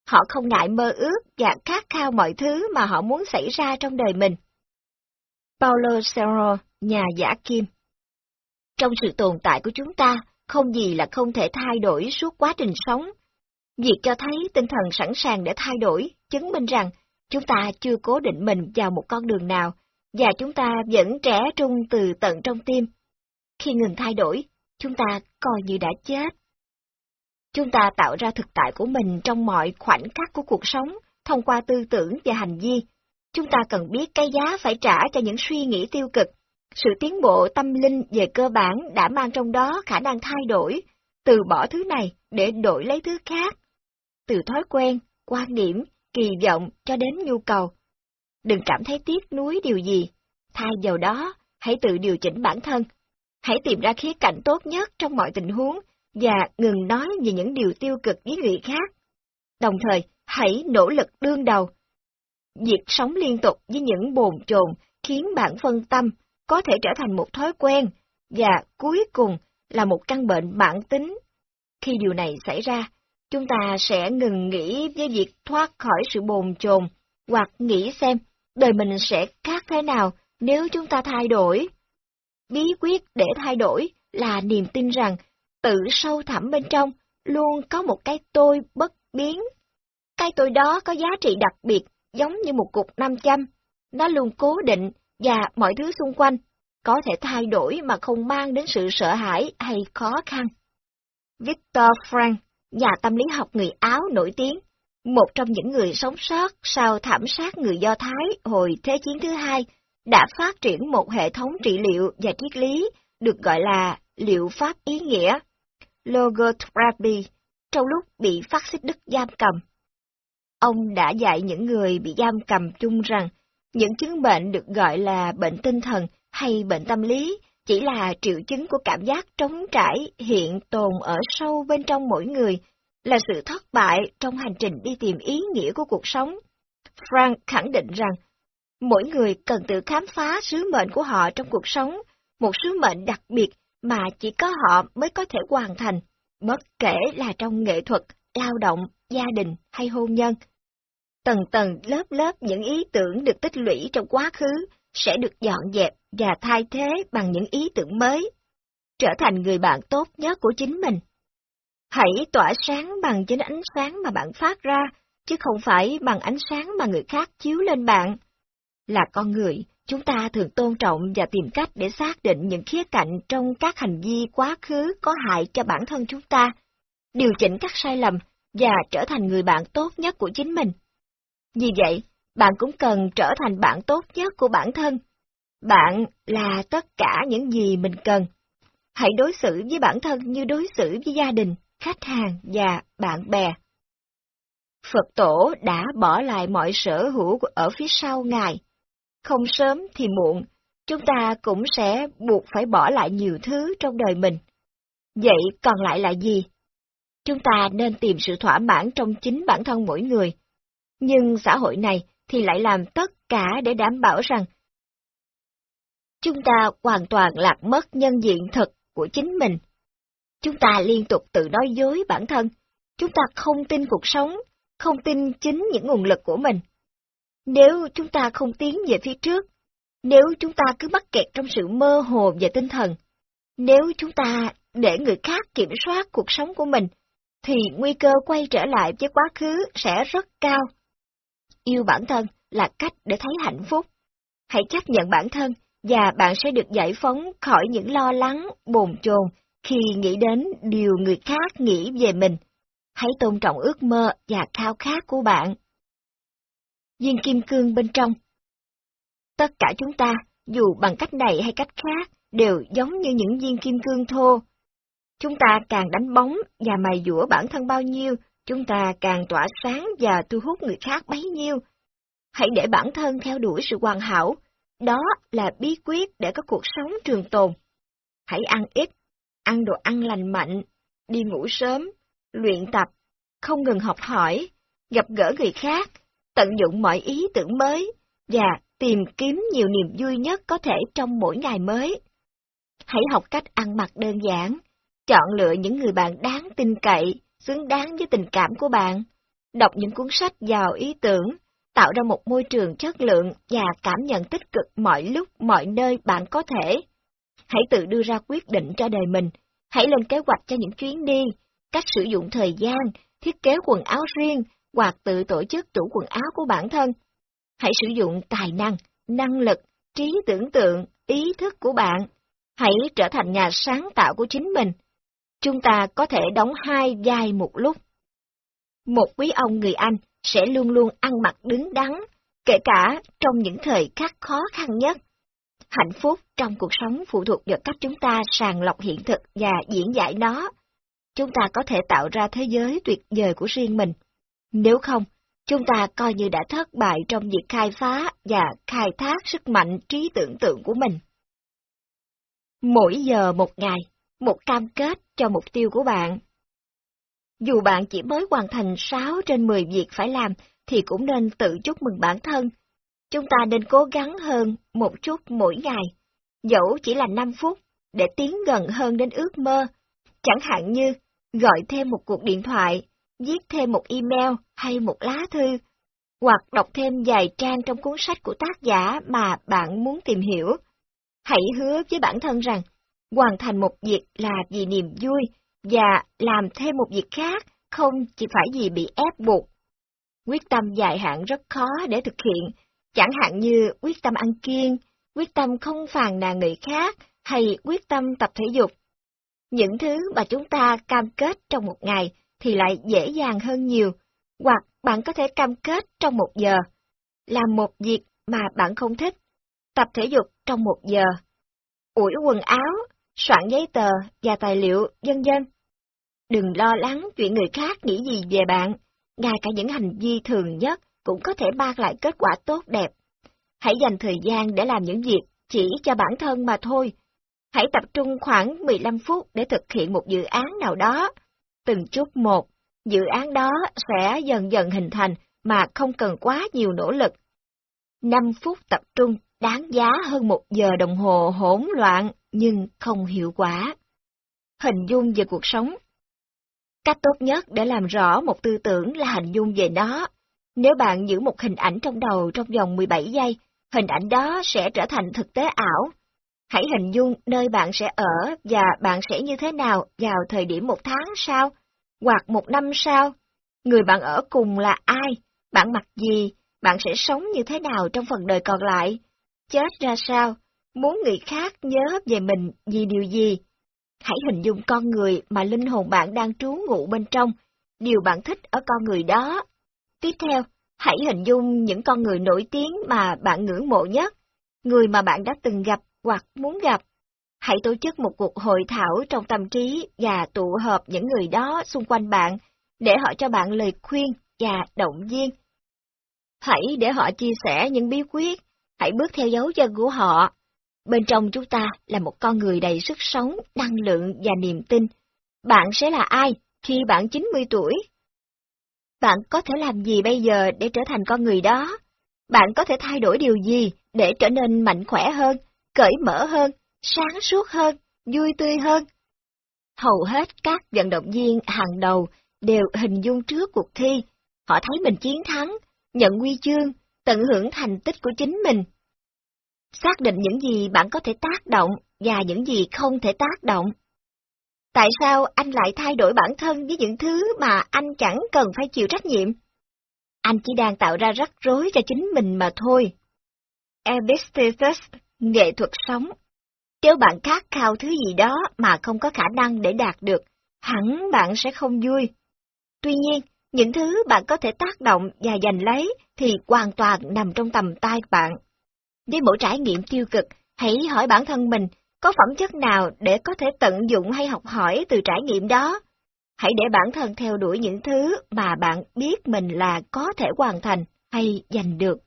Họ không ngại mơ ước và khát khao mọi thứ mà họ muốn xảy ra trong đời mình. Paulo Serro, nhà giả kim Trong sự tồn tại của chúng ta, không gì là không thể thay đổi suốt quá trình sống. Việc cho thấy tinh thần sẵn sàng để thay đổi, chứng minh rằng chúng ta chưa cố định mình vào một con đường nào, và chúng ta vẫn trẻ trung từ tận trong tim. Khi ngừng thay đổi, chúng ta coi như đã chết. Chúng ta tạo ra thực tại của mình trong mọi khoảnh khắc của cuộc sống, thông qua tư tưởng và hành vi. Chúng ta cần biết cái giá phải trả cho những suy nghĩ tiêu cực. Sự tiến bộ tâm linh về cơ bản đã mang trong đó khả năng thay đổi, từ bỏ thứ này để đổi lấy thứ khác. Từ thói quen, quan điểm, kỳ vọng cho đến nhu cầu. Đừng cảm thấy tiếc nuối điều gì. Thay vào đó, hãy tự điều chỉnh bản thân. Hãy tìm ra khía cạnh tốt nhất trong mọi tình huống và ngừng nói về những điều tiêu cực với người khác. Đồng thời, hãy nỗ lực đương đầu. Việc sống liên tục với những bồn chồn khiến bạn phân tâm, có thể trở thành một thói quen, và cuối cùng là một căn bệnh bản tính. Khi điều này xảy ra, chúng ta sẽ ngừng nghĩ với việc thoát khỏi sự bồn chồn, hoặc nghĩ xem đời mình sẽ khác thế nào nếu chúng ta thay đổi. Bí quyết để thay đổi là niềm tin rằng tự sâu thẳm bên trong luôn có một cái tôi bất biến. Cái tôi đó có giá trị đặc biệt, giống như một cục nam châm. Nó luôn cố định và mọi thứ xung quanh có thể thay đổi mà không mang đến sự sợ hãi hay khó khăn. Victor Frank, nhà tâm lý học người Áo nổi tiếng, một trong những người sống sót sau thảm sát người Do Thái hồi Thế chiến thứ hai, đã phát triển một hệ thống trị liệu và triết lý được gọi là liệu pháp ý nghĩa, logotherapy, trong lúc bị phát xít Đức giam cầm. Ông đã dạy những người bị giam cầm chung rằng những chứng bệnh được gọi là bệnh tinh thần hay bệnh tâm lý chỉ là triệu chứng của cảm giác trống trải hiện tồn ở sâu bên trong mỗi người, là sự thất bại trong hành trình đi tìm ý nghĩa của cuộc sống. Frank khẳng định rằng, mỗi người cần tự khám phá sứ mệnh của họ trong cuộc sống, một sứ mệnh đặc biệt mà chỉ có họ mới có thể hoàn thành, bất kể là trong nghệ thuật, lao động, gia đình hay hôn nhân. Tầng tầng lớp lớp những ý tưởng được tích lũy trong quá khứ sẽ được dọn dẹp và thay thế bằng những ý tưởng mới, trở thành người bạn tốt nhất của chính mình. Hãy tỏa sáng bằng chính ánh sáng mà bạn phát ra, chứ không phải bằng ánh sáng mà người khác chiếu lên bạn. Là con người, chúng ta thường tôn trọng và tìm cách để xác định những khía cạnh trong các hành vi quá khứ có hại cho bản thân chúng ta, điều chỉnh các sai lầm và trở thành người bạn tốt nhất của chính mình. Vì vậy, bạn cũng cần trở thành bạn tốt nhất của bản thân. Bạn là tất cả những gì mình cần. Hãy đối xử với bản thân như đối xử với gia đình, khách hàng và bạn bè. Phật tổ đã bỏ lại mọi sở hữu ở phía sau Ngài. Không sớm thì muộn, chúng ta cũng sẽ buộc phải bỏ lại nhiều thứ trong đời mình. Vậy còn lại là gì? Chúng ta nên tìm sự thỏa mãn trong chính bản thân mỗi người. Nhưng xã hội này thì lại làm tất cả để đảm bảo rằng chúng ta hoàn toàn lạc mất nhân diện thật của chính mình. Chúng ta liên tục tự nói dối bản thân, chúng ta không tin cuộc sống, không tin chính những nguồn lực của mình. Nếu chúng ta không tiến về phía trước, nếu chúng ta cứ mắc kẹt trong sự mơ hồ về tinh thần, nếu chúng ta để người khác kiểm soát cuộc sống của mình, thì nguy cơ quay trở lại với quá khứ sẽ rất cao. Yêu bản thân là cách để thấy hạnh phúc. Hãy chấp nhận bản thân và bạn sẽ được giải phóng khỏi những lo lắng, bồn chồn khi nghĩ đến điều người khác nghĩ về mình. Hãy tôn trọng ước mơ và khao khát của bạn. Viên kim cương bên trong Tất cả chúng ta, dù bằng cách này hay cách khác, đều giống như những viên kim cương thô. Chúng ta càng đánh bóng và mài dũa bản thân bao nhiêu, chúng ta càng tỏa sáng và thu hút người khác bấy nhiêu. Hãy để bản thân theo đuổi sự hoàn hảo, đó là bí quyết để có cuộc sống trường tồn. Hãy ăn ít, ăn đồ ăn lành mạnh, đi ngủ sớm, luyện tập, không ngừng học hỏi, gặp gỡ người khác, tận dụng mọi ý tưởng mới và tìm kiếm nhiều niềm vui nhất có thể trong mỗi ngày mới. Hãy học cách ăn mặc đơn giản, chọn lựa những người bạn đáng tin cậy, xứng đáng với tình cảm của bạn, đọc những cuốn sách giàu ý tưởng, tạo ra một môi trường chất lượng và cảm nhận tích cực mọi lúc, mọi nơi bạn có thể. Hãy tự đưa ra quyết định cho đời mình, hãy lên kế hoạch cho những chuyến đi, cách sử dụng thời gian, thiết kế quần áo riêng hoặc tự tổ chức tủ quần áo của bản thân. Hãy sử dụng tài năng, năng lực, trí tưởng tượng, ý thức của bạn. Hãy trở thành nhà sáng tạo của chính mình. Chúng ta có thể đóng hai vai một lúc. Một quý ông người Anh sẽ luôn luôn ăn mặc đứng đắn, kể cả trong những thời khắc khó khăn nhất. Hạnh phúc trong cuộc sống phụ thuộc vào cách chúng ta sàng lọc hiện thực và diễn giải nó. Chúng ta có thể tạo ra thế giới tuyệt vời của riêng mình. Nếu không, chúng ta coi như đã thất bại trong việc khai phá và khai thác sức mạnh trí tưởng tượng của mình. Mỗi giờ một ngày, một cam kết cho mục tiêu của bạn. Dù bạn chỉ mới hoàn thành 6 trên 10 việc phải làm, thì cũng nên tự chúc mừng bản thân. Chúng ta nên cố gắng hơn một chút mỗi ngày, dẫu chỉ là 5 phút, để tiến gần hơn đến ước mơ. Chẳng hạn như gọi thêm một cuộc điện thoại, viết thêm một email hay một lá thư, hoặc đọc thêm vài trang trong cuốn sách của tác giả mà bạn muốn tìm hiểu. Hãy hứa với bản thân rằng, hoàn thành một việc là vì niềm vui, và làm thêm một việc khác không chỉ phải gì bị ép buộc. Quyết tâm dài hạn rất khó để thực hiện, chẳng hạn như quyết tâm ăn kiêng, quyết tâm không phàn nàn người khác hay quyết tâm tập thể dục. Những thứ mà chúng ta cam kết trong một ngày thì lại dễ dàng hơn nhiều, hoặc bạn có thể cam kết trong một giờ, làm một việc mà bạn không thích, tập thể dục trong một giờ, ủi quần áo, soạn giấy tờ và tài liệu, vân vân. Đừng lo lắng chuyện người khác nghĩ gì về bạn, ngay cả những hành vi thường nhất cũng có thể mang lại kết quả tốt đẹp. Hãy dành thời gian để làm những việc chỉ cho bản thân mà thôi. Hãy tập trung khoảng 15 phút để thực hiện một dự án nào đó. Từng chút một, dự án đó sẽ dần dần hình thành mà không cần quá nhiều nỗ lực. 5 phút tập trung đáng giá hơn một giờ đồng hồ hỗn loạn nhưng không hiệu quả. Hình dung về cuộc sống Cách tốt nhất để làm rõ một tư tưởng là hình dung về nó. Nếu bạn giữ một hình ảnh trong đầu trong vòng 17 giây, hình ảnh đó sẽ trở thành thực tế ảo. Hãy hình dung nơi bạn sẽ ở và bạn sẽ như thế nào vào thời điểm một tháng sau, hoặc một năm sau. Người bạn ở cùng là ai, bạn mặc gì, bạn sẽ sống như thế nào trong phần đời còn lại, chết ra sao, muốn người khác nhớ về mình vì điều gì. Hãy hình dung con người mà linh hồn bạn đang trú ngụ bên trong, điều bạn thích ở con người đó. Tiếp theo, hãy hình dung những con người nổi tiếng mà bạn ngưỡng mộ nhất, người mà bạn đã từng gặp hoặc muốn gặp. Hãy tổ chức một cuộc hội thảo trong tâm trí và tụ hợp những người đó xung quanh bạn để họ cho bạn lời khuyên và động viên. Hãy để họ chia sẻ những bí quyết, hãy bước theo dấu chân của họ Bên trong chúng ta là một con người đầy sức sống, năng lượng và niềm tin. Bạn sẽ là ai khi bạn 90 tuổi? Bạn có thể làm gì bây giờ để trở thành con người đó? Bạn có thể thay đổi điều gì để trở nên mạnh khỏe hơn, cởi mở hơn, sáng suốt hơn, vui tươi hơn? Hầu hết các vận động viên hàng đầu đều hình dung trước cuộc thi. Họ thấy mình chiến thắng, nhận huy chương, tận hưởng thành tích của chính mình xác định những gì bạn có thể tác động và những gì không thể tác động. Tại sao anh lại thay đổi bản thân với những thứ mà anh chẳng cần phải chịu trách nhiệm? Anh chỉ đang tạo ra rắc rối cho chính mình mà thôi. Epictetus, nghệ thuật sống. Nếu bạn khát khao thứ gì đó mà không có khả năng để đạt được, hẳn bạn sẽ không vui. Tuy nhiên, những thứ bạn có thể tác động và giành lấy thì hoàn toàn nằm trong tầm tay bạn. Với mỗi trải nghiệm tiêu cực, hãy hỏi bản thân mình có phẩm chất nào để có thể tận dụng hay học hỏi từ trải nghiệm đó. Hãy để bản thân theo đuổi những thứ mà bạn biết mình là có thể hoàn thành hay giành được.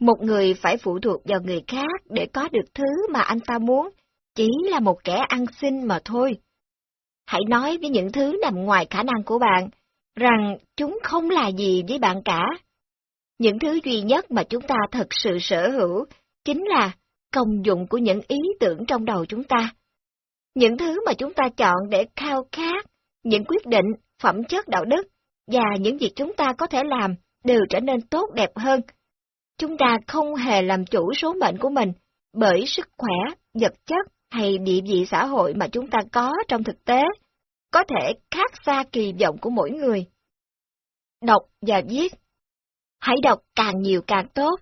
Một người phải phụ thuộc vào người khác để có được thứ mà anh ta muốn, chỉ là một kẻ ăn xin mà thôi. Hãy nói với những thứ nằm ngoài khả năng của bạn, rằng chúng không là gì với bạn cả. Những thứ duy nhất mà chúng ta thật sự sở hữu chính là công dụng của những ý tưởng trong đầu chúng ta. Những thứ mà chúng ta chọn để khao khát, những quyết định, phẩm chất đạo đức và những việc chúng ta có thể làm đều trở nên tốt đẹp hơn. Chúng ta không hề làm chủ số mệnh của mình bởi sức khỏe, vật chất hay địa vị xã hội mà chúng ta có trong thực tế, có thể khác xa kỳ vọng của mỗi người. Đọc và viết Hãy đọc càng nhiều càng tốt.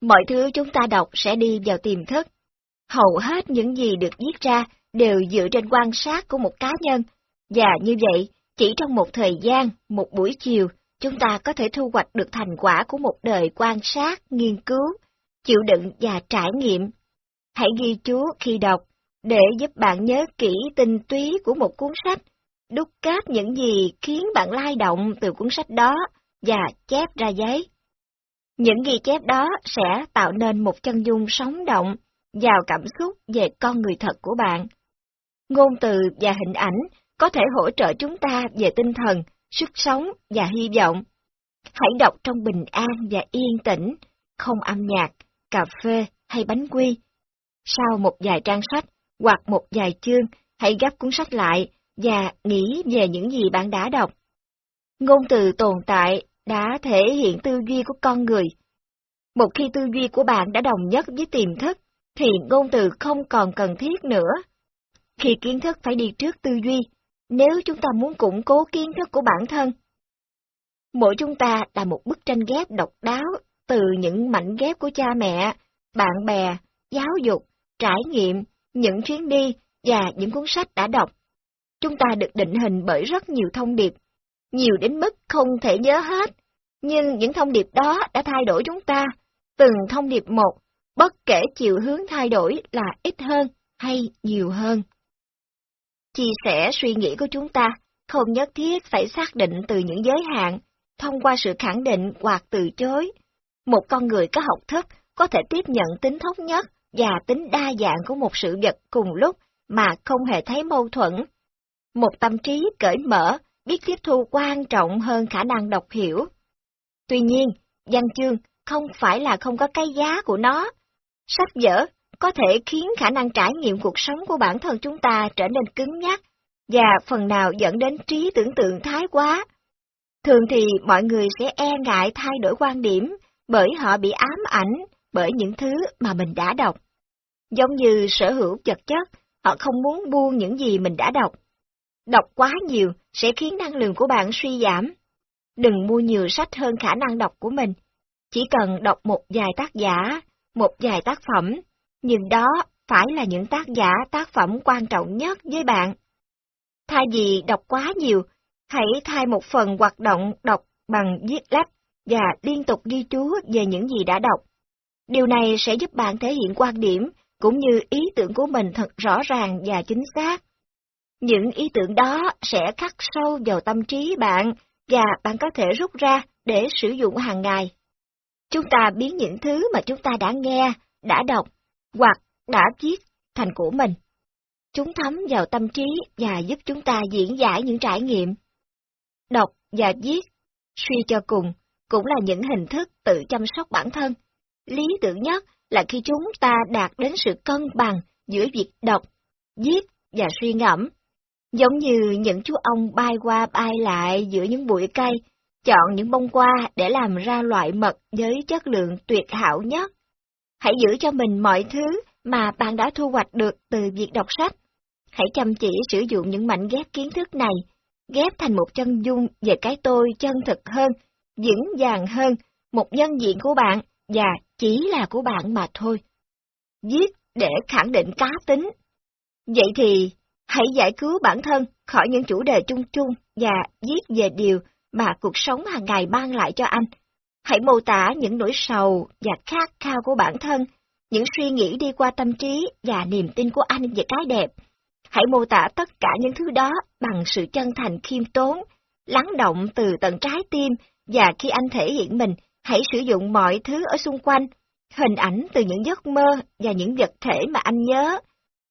Mọi thứ chúng ta đọc sẽ đi vào tiềm thức. Hầu hết những gì được viết ra đều dựa trên quan sát của một cá nhân, và như vậy, chỉ trong một thời gian, một buổi chiều, chúng ta có thể thu hoạch được thành quả của một đời quan sát, nghiên cứu, chịu đựng và trải nghiệm. Hãy ghi chú khi đọc, để giúp bạn nhớ kỹ tinh túy của một cuốn sách, đúc kết những gì khiến bạn lai động từ cuốn sách đó và chép ra giấy. Những ghi chép đó sẽ tạo nên một chân dung sống động, giàu cảm xúc về con người thật của bạn. Ngôn từ và hình ảnh có thể hỗ trợ chúng ta về tinh thần, sức sống và hy vọng. Hãy đọc trong bình an và yên tĩnh, không âm nhạc, cà phê hay bánh quy. Sau một vài trang sách hoặc một vài chương, hãy gấp cuốn sách lại và nghĩ về những gì bạn đã đọc. Ngôn từ tồn tại đã thể hiện tư duy của con người. Một khi tư duy của bạn đã đồng nhất với tiềm thức, thì ngôn từ không còn cần thiết nữa. Khi kiến thức phải đi trước tư duy, nếu chúng ta muốn củng cố kiến thức của bản thân. Mỗi chúng ta là một bức tranh ghép độc đáo từ những mảnh ghép của cha mẹ, bạn bè, giáo dục, trải nghiệm, những chuyến đi và những cuốn sách đã đọc. Chúng ta được định hình bởi rất nhiều thông điệp, nhiều đến mức không thể nhớ hết, nhưng những thông điệp đó đã thay đổi chúng ta, từng thông điệp một, bất kể chiều hướng thay đổi là ít hơn hay nhiều hơn. Chia sẻ suy nghĩ của chúng ta không nhất thiết phải xác định từ những giới hạn, thông qua sự khẳng định hoặc từ chối. Một con người có học thức có thể tiếp nhận tính thống nhất và tính đa dạng của một sự vật cùng lúc mà không hề thấy mâu thuẫn. Một tâm trí cởi mở, biết tiếp thu quan trọng hơn khả năng đọc hiểu. Tuy nhiên, văn chương không phải là không có cái giá của nó. Sách vở có thể khiến khả năng trải nghiệm cuộc sống của bản thân chúng ta trở nên cứng nhắc và phần nào dẫn đến trí tưởng tượng thái quá. Thường thì mọi người sẽ e ngại thay đổi quan điểm bởi họ bị ám ảnh bởi những thứ mà mình đã đọc. Giống như sở hữu vật chất, họ không muốn buông những gì mình đã đọc. Đọc quá nhiều sẽ khiến năng lượng của bạn suy giảm. Đừng mua nhiều sách hơn khả năng đọc của mình. Chỉ cần đọc một vài tác giả, một vài tác phẩm, nhưng đó phải là những tác giả tác phẩm quan trọng nhất với bạn. Thay vì đọc quá nhiều, hãy thay một phần hoạt động đọc bằng viết lách và liên tục ghi chú về những gì đã đọc. Điều này sẽ giúp bạn thể hiện quan điểm cũng như ý tưởng của mình thật rõ ràng và chính xác. Những ý tưởng đó sẽ khắc sâu vào tâm trí bạn và bạn có thể rút ra để sử dụng hàng ngày. Chúng ta biến những thứ mà chúng ta đã nghe, đã đọc hoặc đã viết thành của mình. Chúng thấm vào tâm trí và giúp chúng ta diễn giải những trải nghiệm. Đọc và viết, suy cho cùng, cũng là những hình thức tự chăm sóc bản thân. Lý tưởng nhất là khi chúng ta đạt đến sự cân bằng giữa việc đọc, viết và suy ngẫm. Giống như những chú ong bay qua bay lại giữa những bụi cây, chọn những bông hoa để làm ra loại mật với chất lượng tuyệt hảo nhất. Hãy giữ cho mình mọi thứ mà bạn đã thu hoạch được từ việc đọc sách. Hãy chăm chỉ sử dụng những mảnh ghép kiến thức này, ghép thành một chân dung về cái tôi chân thực hơn, vững vàng hơn, một nhân diện của bạn và chỉ là của bạn mà thôi. Viết để khẳng định cá tính. Vậy thì, hãy giải cứu bản thân khỏi những chủ đề chung chung và viết về điều mà cuộc sống hàng ngày mang lại cho anh. Hãy mô tả những nỗi sầu và khát khao của bản thân, những suy nghĩ đi qua tâm trí và niềm tin của anh về cái đẹp. Hãy mô tả tất cả những thứ đó bằng sự chân thành khiêm tốn, lắng động từ tận trái tim và khi anh thể hiện mình, hãy sử dụng mọi thứ ở xung quanh, hình ảnh từ những giấc mơ và những vật thể mà anh nhớ.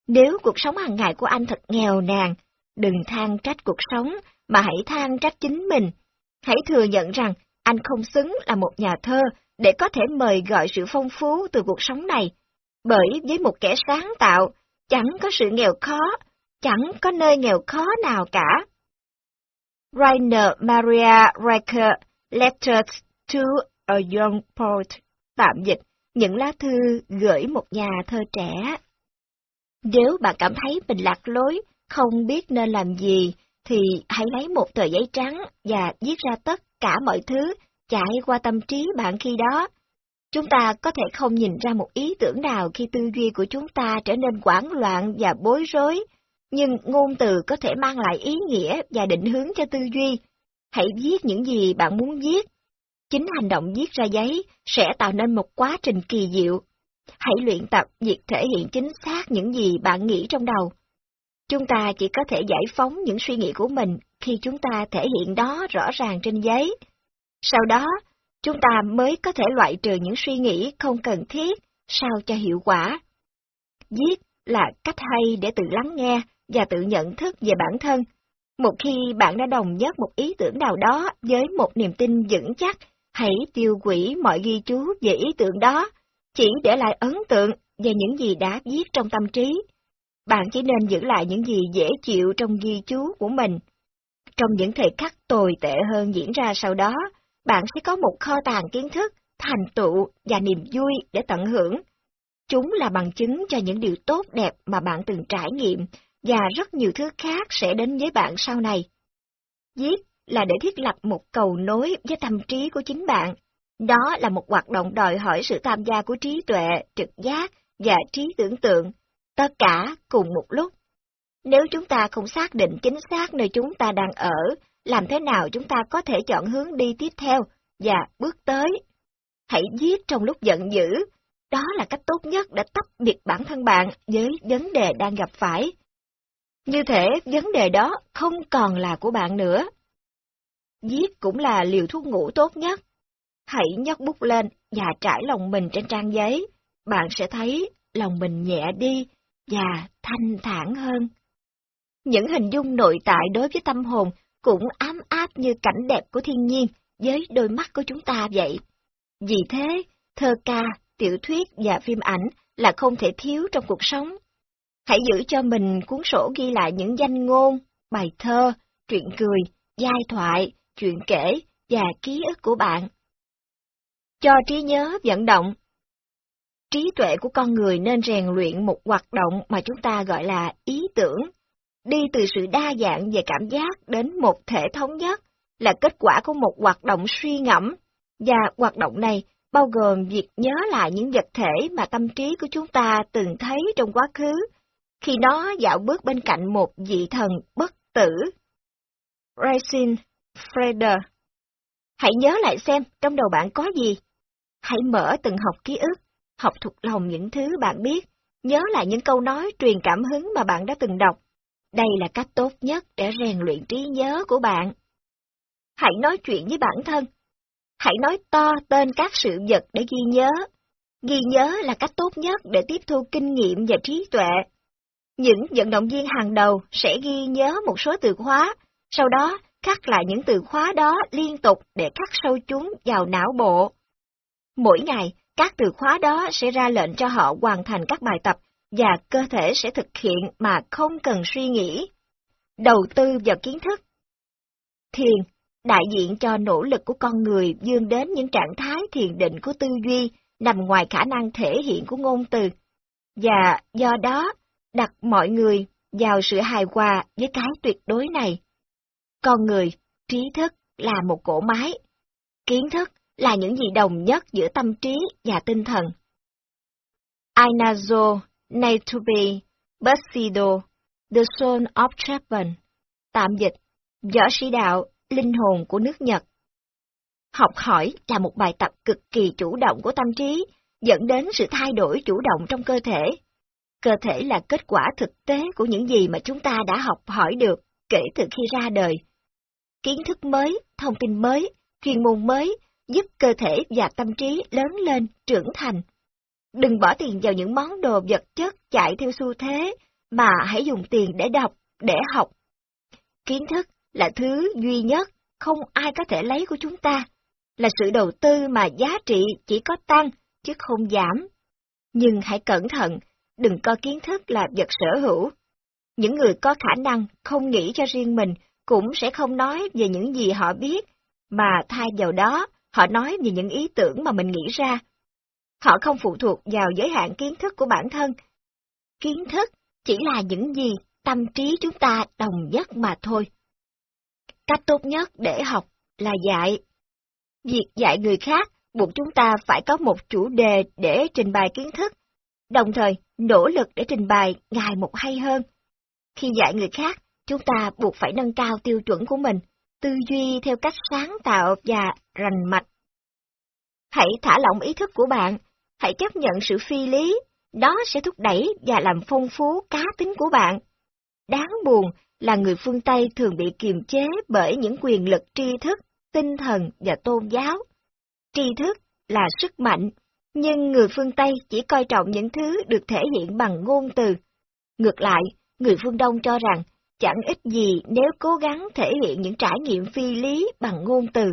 Nếu cuộc sống hàng ngày của anh thật nghèo nàn, đừng than trách cuộc sống, mà hãy than trách chính mình. Hãy thừa nhận rằng anh không xứng là một nhà thơ để có thể mời gọi sự phong phú từ cuộc sống này. Bởi với một kẻ sáng tạo, chẳng có sự nghèo khó, chẳng có nơi nghèo khó nào cả. Rainer Maria Rilke Letters to a Young Poet, tạm dịch, những lá thư gửi một nhà thơ trẻ. Nếu bạn cảm thấy mình lạc lối, không biết nên làm gì, thì hãy lấy một tờ giấy trắng và viết ra tất cả mọi thứ chạy qua tâm trí bạn khi đó. Chúng ta có thể không nhìn ra một ý tưởng nào khi tư duy của chúng ta trở nên hoảng loạn và bối rối, nhưng ngôn từ có thể mang lại ý nghĩa và định hướng cho tư duy. Hãy viết những gì bạn muốn viết. Chính hành động viết ra giấy sẽ tạo nên một quá trình kỳ diệu. Hãy luyện tập việc thể hiện chính xác những gì bạn nghĩ trong đầu. Chúng ta chỉ có thể giải phóng những suy nghĩ của mình khi chúng ta thể hiện đó rõ ràng trên giấy. Sau đó, chúng ta mới có thể loại trừ những suy nghĩ không cần thiết sao cho hiệu quả. Viết là cách hay để tự lắng nghe và tự nhận thức về bản thân. Một khi bạn đã đồng nhất một ý tưởng nào đó với một niềm tin vững chắc, hãy tiêu hủy mọi ghi chú về ý tưởng đó, chỉ để lại ấn tượng về những gì đã viết trong tâm trí. Bạn chỉ nên giữ lại những gì dễ chịu trong ghi chú của mình. Trong những thời khắc tồi tệ hơn diễn ra sau đó, bạn sẽ có một kho tàng kiến thức, thành tựu và niềm vui để tận hưởng. Chúng là bằng chứng cho những điều tốt đẹp mà bạn từng trải nghiệm và rất nhiều thứ khác sẽ đến với bạn sau này. Viết là để thiết lập một cầu nối với tâm trí của chính bạn. Đó là một hoạt động đòi hỏi sự tham gia của trí tuệ, trực giác và trí tưởng tượng, tất cả cùng một lúc. Nếu chúng ta không xác định chính xác nơi chúng ta đang ở, làm thế nào chúng ta có thể chọn hướng đi tiếp theo và bước tới? Hãy viết trong lúc giận dữ, đó là cách tốt nhất để tách biệt bản thân bạn với vấn đề đang gặp phải. Như thể vấn đề đó không còn là của bạn nữa. Viết cũng là liều thuốc ngủ tốt nhất. Hãy nhấc bút lên và trải lòng mình trên trang giấy, bạn sẽ thấy lòng mình nhẹ đi và thanh thản hơn. Những hình dung nội tại đối với tâm hồn cũng ám áp như cảnh đẹp của thiên nhiên với đôi mắt của chúng ta vậy. Vì thế, thơ ca, tiểu thuyết và phim ảnh là không thể thiếu trong cuộc sống. Hãy giữ cho mình cuốn sổ ghi lại những danh ngôn, bài thơ, truyện cười, giai thoại, chuyện kể và ký ức của bạn. Cho trí nhớ vận động Trí tuệ của con người nên rèn luyện một hoạt động mà chúng ta gọi là ý tưởng. Đi từ sự đa dạng về cảm giác đến một thể thống nhất là kết quả của một hoạt động suy ngẫm, và hoạt động này bao gồm việc nhớ lại những vật thể mà tâm trí của chúng ta từng thấy trong quá khứ, khi nó dạo bước bên cạnh một vị thần bất tử. Racine Freder Hãy nhớ lại xem trong đầu bạn có gì. Hãy mở từng học ký ức, học thuộc lòng những thứ bạn biết, nhớ lại những câu nói truyền cảm hứng mà bạn đã từng đọc. Đây là cách tốt nhất để rèn luyện trí nhớ của bạn. Hãy nói chuyện với bản thân. Hãy nói to tên các sự vật để ghi nhớ. Ghi nhớ là cách tốt nhất để tiếp thu kinh nghiệm và trí tuệ. Những vận động viên hàng đầu sẽ ghi nhớ một số từ khóa, sau đó khắc lại những từ khóa đó liên tục để khắc sâu chúng vào não bộ. Mỗi ngày, các từ khóa đó sẽ ra lệnh cho họ hoàn thành các bài tập và cơ thể sẽ thực hiện mà không cần suy nghĩ. Đầu tư vào kiến thức Thiền, đại diện cho nỗ lực của con người vươn đến những trạng thái thiền định của tư duy nằm ngoài khả năng thể hiện của ngôn từ. Và do đó, đặt mọi người vào sự hài hòa với cái tuyệt đối này. Con người, trí thức là một cỗ máy. Kiến thức là những gì đồng nhất giữa tâm trí và tinh thần. Ainazo, Natubi Basido, The Soul of Japan, tạm dịch, võ sĩ đạo, linh hồn của nước Nhật. Học hỏi là một bài tập cực kỳ chủ động của tâm trí, dẫn đến sự thay đổi chủ động trong cơ thể. Cơ thể là kết quả thực tế của những gì mà chúng ta đã học hỏi được kể từ khi ra đời. Kiến thức mới, thông tin mới, chuyên môn mới giúp cơ thể và tâm trí lớn lên, trưởng thành. Đừng bỏ tiền vào những món đồ vật chất chạy theo xu thế, mà hãy dùng tiền để đọc, để học. Kiến thức là thứ duy nhất không ai có thể lấy của chúng ta, là sự đầu tư mà giá trị chỉ có tăng chứ không giảm. Nhưng hãy cẩn thận, đừng coi kiến thức là vật sở hữu. Những người có khả năng không nghĩ cho riêng mình cũng sẽ không nói về những gì họ biết, mà thay vào đó, họ nói về những ý tưởng mà mình nghĩ ra. Họ không phụ thuộc vào giới hạn kiến thức của bản thân. Kiến thức chỉ là những gì tâm trí chúng ta đồng nhất mà thôi. Cách tốt nhất để học là dạy. Việc dạy người khác buộc chúng ta phải có một chủ đề để trình bày kiến thức, đồng thời nỗ lực để trình bày ngày một hay hơn. Khi dạy người khác, chúng ta buộc phải nâng cao tiêu chuẩn của mình, tư duy theo cách sáng tạo và rành mạch. Hãy thả lỏng ý thức của bạn, hãy chấp nhận sự phi lý, đó sẽ thúc đẩy và làm phong phú cá tính của bạn. Đáng buồn là người phương Tây thường bị kiềm chế bởi những quyền lực tri thức, tinh thần và tôn giáo. Tri thức là sức mạnh, nhưng người phương Tây chỉ coi trọng những thứ được thể hiện bằng ngôn từ. Ngược lại, người phương Đông cho rằng chẳng ít gì nếu cố gắng thể hiện những trải nghiệm phi lý bằng ngôn từ.